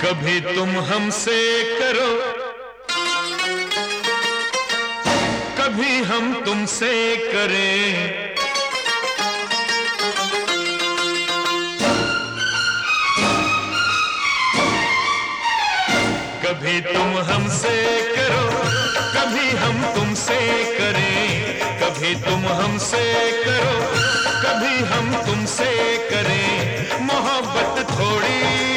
कभी तुम हमसे करो। कभी हम तुमसे करें। कभी तुम हमसे करो, कभी हम तुमसे करें। कभी तुम हमसे करो, कभी हम तुमसे करें। मोहब्बत थोड़ी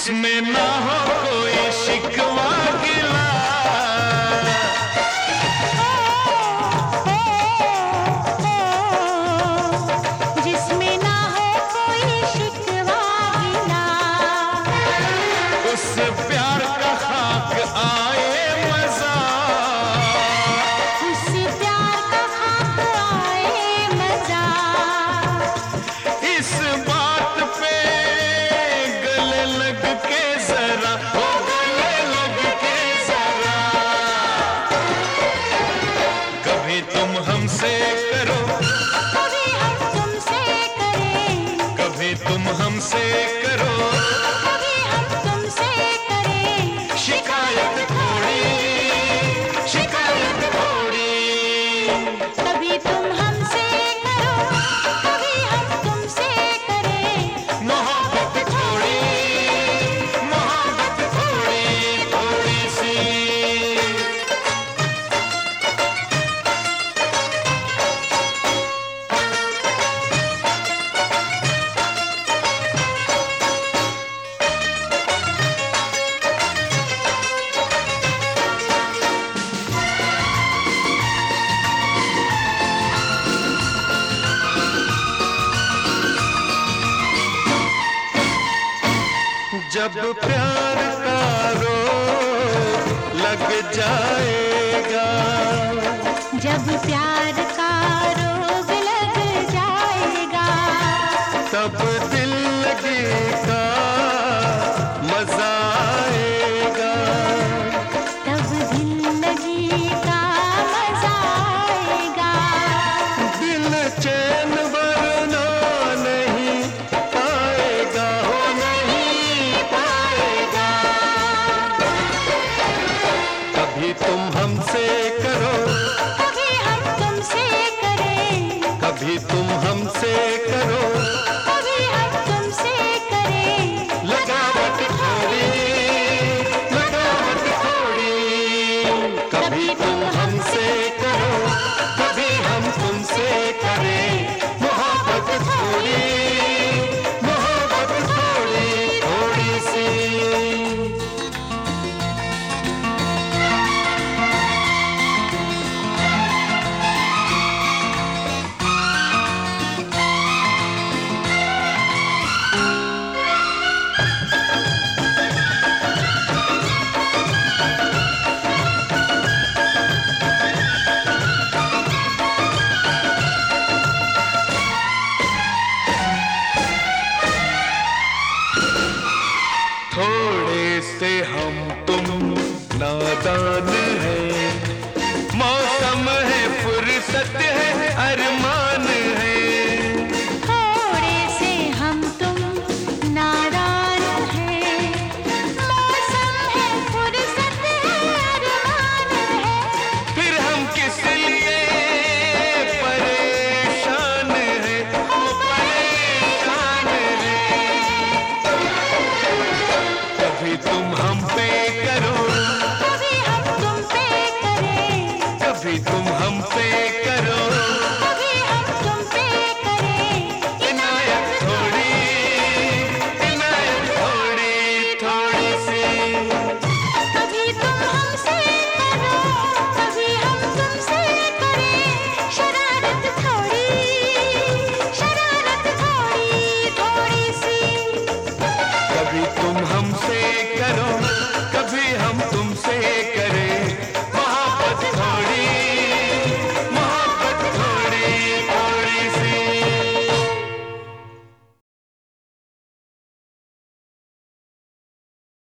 इसमें ना हो कोई शिकवा गिला। करो जब प्यार का लग जाएगा। जब प्यार कभी तुम हमसे करो